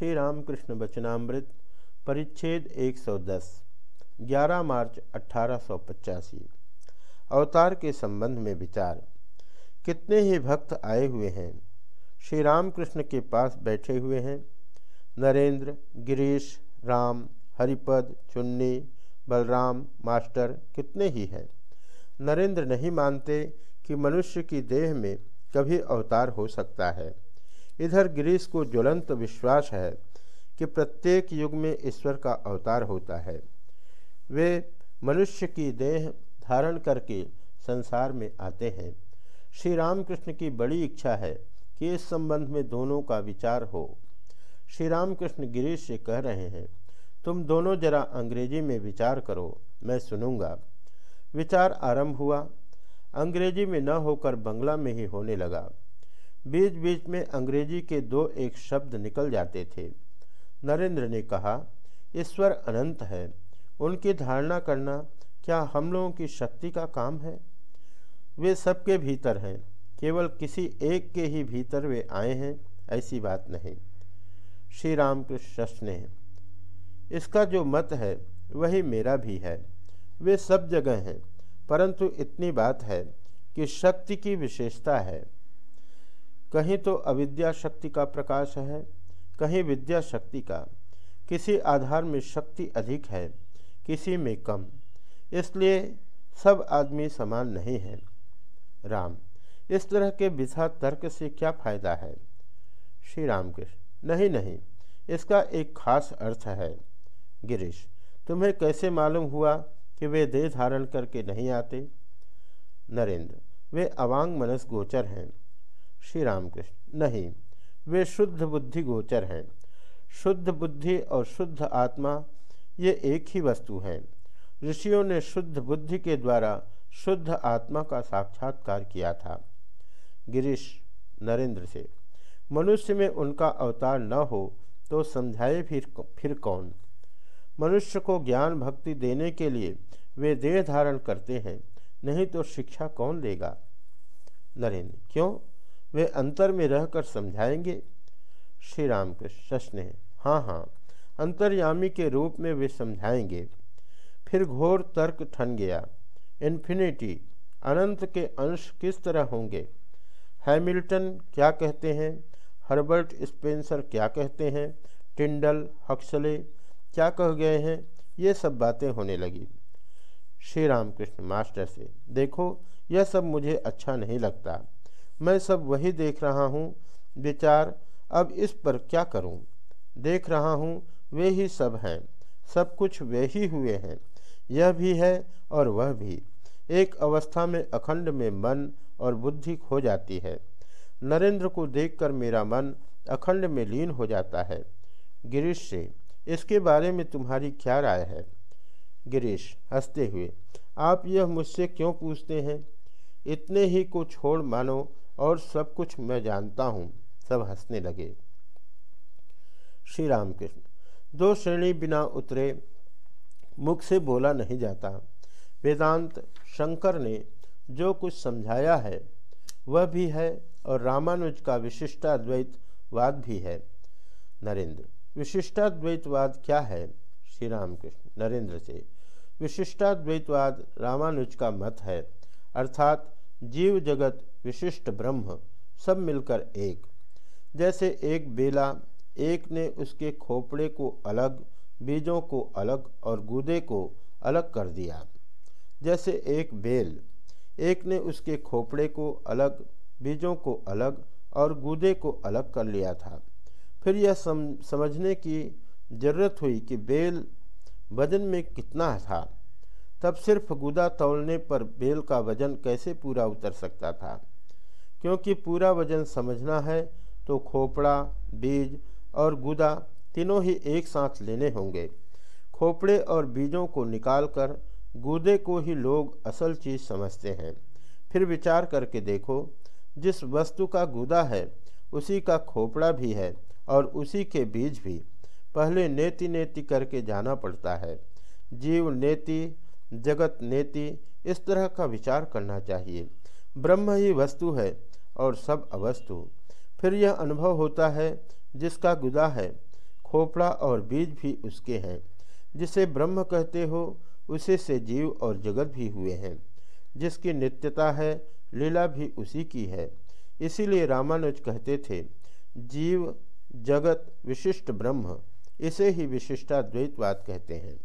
श्री रामकृष्ण वचनामृत, परिच्छेद 110 11 मार्च अट्ठारह अवतार के संबंध में विचार। कितने ही भक्त आए हुए हैं श्री रामकृष्ण के पास बैठे हुए हैं। नरेंद्र, गिरीश, राम, हरिपद, चुन्नी, बलराम, मास्टर, कितने ही हैं। नरेंद्र नहीं मानते कि मनुष्य की देह में कभी अवतार हो सकता है। इधर गिरीश को ज्वलंत विश्वास है कि प्रत्येक युग में ईश्वर का अवतार होता है। वे मनुष्य की देह धारण करके संसार में आते हैं। श्री रामकृष्ण की बड़ी इच्छा है कि इस संबंध में दोनों का विचार हो। श्री रामकृष्ण गिरीश से कह रहे हैं, तुम दोनों जरा अंग्रेज़ी में विचार करो, मैं सुनूँगा। विचार आरंभ हुआ। अंग्रेज़ी में न होकर बंगला में ही होने लगा। बीच बीच में अंग्रेज़ी के दो एक शब्द निकल जाते थे। नरेंद्र ने कहा, ईश्वर अनंत है। उनकी धारणा करना क्या हम लोगों की शक्ति का काम है? वे सबके भीतर हैं। केवल किसी एक के ही भीतर वे आए हैं, ऐसी बात नहीं। श्री रामकृष्ण ने, इसका जो मत है, वही मेरा भी है। वे सब जगह हैं, परंतु इतनी बात है कि शक्ति की विशेषता है। कहीं तो अविद्या शक्ति का प्रकाश है, कहीं विद्या शक्ति का। किसी आधार में शक्ति अधिक है, किसी में कम। इसलिए सब आदमी समान नहीं है। राम, इस तरह के बिथा तर्क से क्या फ़ायदा है? श्री रामकृष्ण, नहीं नहीं, इसका एक खास अर्थ है। गिरीश, तुम्हें कैसे मालूम हुआ कि वे देह धारण करके नहीं आते? नरेंद्र, वे अवांग मनस गोचर हैं। श्री रामकृष्ण नहीं, वे शुद्ध बुद्धि गोचर हैं। शुद्ध बुद्धि और शुद्ध आत्मा, ये एक ही वस्तु हैं। ऋषियों ने शुद्ध बुद्धि के द्वारा शुद्ध आत्मा का साक्षात्कार किया था। गिरीश नरेंद्र से, मनुष्य में उनका अवतार न हो तो समझाए फिर फिर कौन? मनुष्य को ज्ञान भक्ति देने के लिए वे देह धारण करते हैं, नहीं तो शिक्षा कौन देगा? नरेंद्र, क्यों? वे अंतर में रहकर समझाएँगे। श्री राम कृष्ण ने हाँ हाँ अंतर्यामी के रूप में वे समझाएँगे। फिर घोर तर्क ठन गया। इन्फिनिटी, अनंत के अंश किस तरह होंगे? हैमिल्टन क्या कहते हैं? हर्बर्ट स्पेंसर क्या कहते हैं? टिंडल, हक्सले क्या कह गए हैं? ये सब बातें होने लगी। श्री रामकृष्ण मास्टर से, देखो, यह सब मुझे अच्छा नहीं लगता। मैं सब वही देख रहा हूँ, विचार, अब इस पर क्या करूँ? देख रहा हूँ, वे ही सब हैं, सब कुछ वे ही हुए हैं, यह भी है और वह भी। एक अवस्था में अखंड में मन और बुद्धि खो जाती है। नरेंद्र को देखकर मेरा मन अखंड में लीन हो जाता है। गिरीश से, इसके बारे में तुम्हारी क्या राय है? गिरीश हँसते हुए, आप यह मुझसे क्यों पूछते हैं? इतने ही को छोड़ मानो और सब कुछ मैं जानता हूँ। सब हंसने लगे। श्री रामकृष्ण दो श्रेणी बिना उतरे मुख से बोला नहीं जाता। वेदांत शंकर ने जो कुछ समझाया है, वह भी है और रामानुज का विशिष्टाद्वैतवाद भी है। नरेंद्र विशिष्टाद्वैतवाद क्या है? श्री रामकृष्ण नरेंद्र से विशिष्टाद्वैतवाद रामानुज का मत है। अर्थात जीव जगत विशिष्ट ब्रह्म सब मिलकर एक। जैसे एक बेला एक ने उसके खोपड़े को अलग बीजों को अलग और गूदे को अलग कर दिया। जैसे एक बेल एक ने उसके खोपड़े को अलग बीजों को अलग और गूदे को अलग कर लिया था। फिर यह सम, समझने की ज़रूरत हुई कि बेल वज़न में कितना था। तब सिर्फ़ गुदा तोलने पर बेल का वज़न कैसे पूरा उतर सकता था? क्योंकि पूरा वज़न समझना है तो खोपड़ा, बीज और गुदा तीनों ही एक साथ लेने होंगे। खोपड़े और बीजों को निकालकर गुदे को ही लोग असल चीज़ समझते हैं। फिर विचार करके देखो, जिस वस्तु का गुदा है, उसी का खोपड़ा भी है और उसी के बीज भी। पहले नेति नेति करके जाना पड़ता है। जीव नेति जगत, नेति, इस तरह का विचार करना चाहिए। ब्रह्म ही वस्तु है और सब अवस्तु। फिर यह अनुभव होता है, जिसका गुदा है, खोपड़ा और बीज भी उसके हैं। जिसे ब्रह्म कहते हो, उसी से जीव और जगत भी हुए हैं। जिसकी नित्यता है, लीला भी उसी की है। इसीलिए रामानुज कहते थे, जीव, जगत, विशिष्ट ब्रह्म, इसे ही विशिष्टाद्वैतवाद कहते हैं।